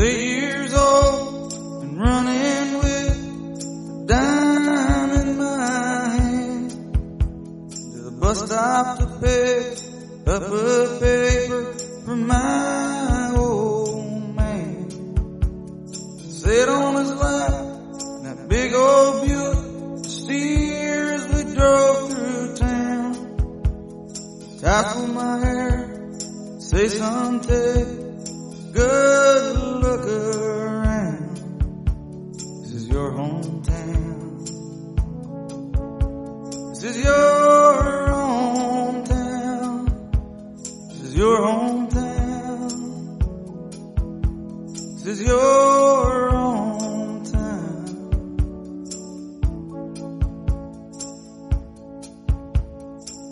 eight years old and running with a dime in my hand to the bus stop to pick up a paper for my old man. Sit on his lap in that big old Buick steer as we drove through town. Tassel my hair, say son, your hometown. This is your hometown.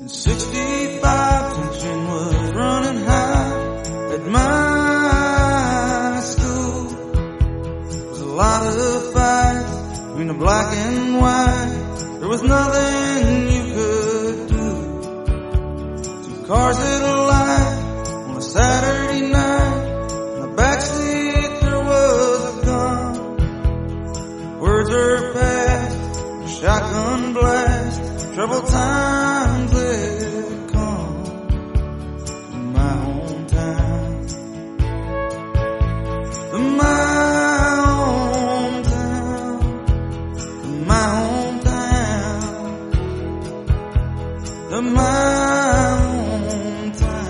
In 65, tension was running high at my school. There was a lot of fights between the black and white. There was nothing you could do. Two cars at Words are past, shotgun blast, troubled times had come in my hometown. In my hometown, my hometown, my hometown.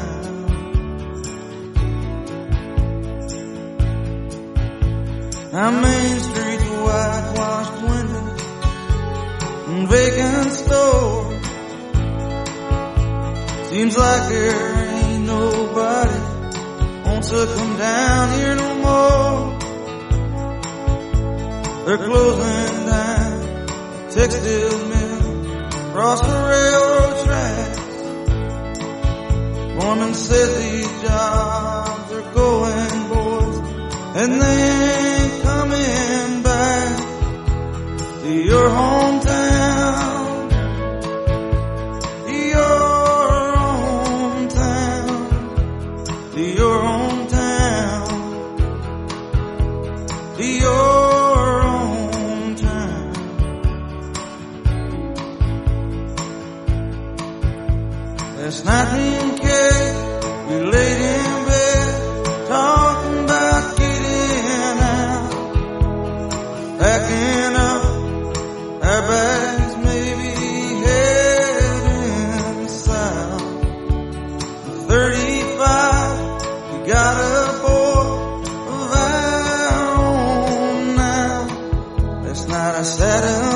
Our main streets, whitewashed windows, and vacant stores. Seems like there ain't nobody wants to come down here no more. They're closing down the textile mill across the railroad tracks. Foreman says these jobs are going, boys, and they your hometown. Your hometown. Your hometown. Your hometown. Last night me and Last